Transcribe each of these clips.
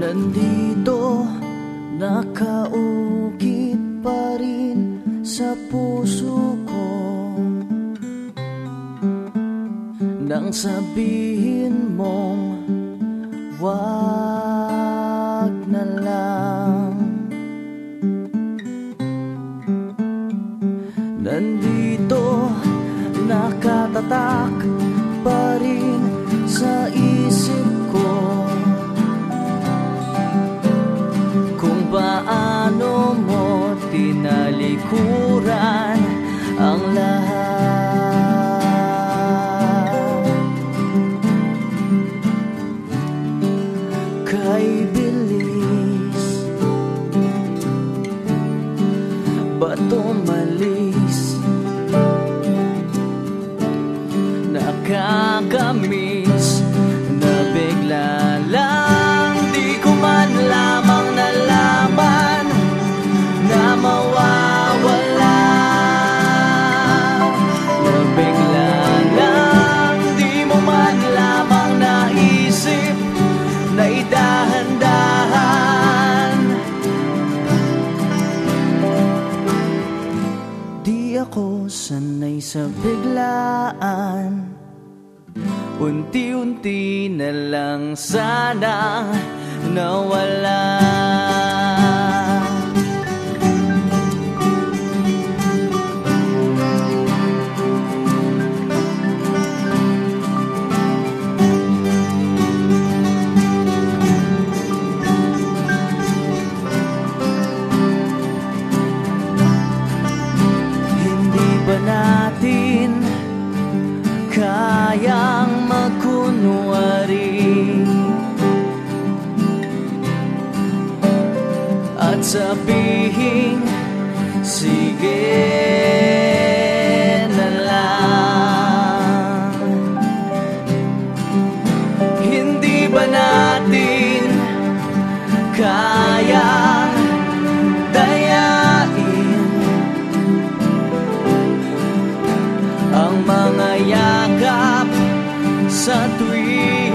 Nandito nakaukit pa rin sa puso ko. Nang sabihin mong wag na lang. Nandito nakatatak pa rin sa isip umalis Nakakamiss Di ako sanay sa biglaan. Unti-unti na lang sana nawala magkunwari At sabihin, sige sa tuwing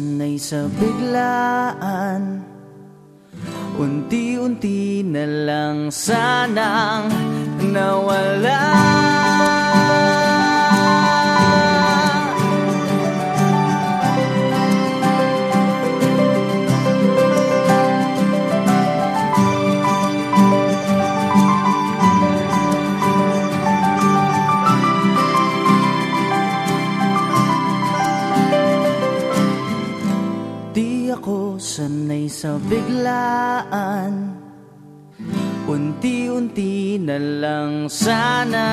sanay sa biglaan. Unti-unti na lang sanang nawala Di ako sanay sa biglaan. Unti-unti na lang sana.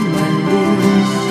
满地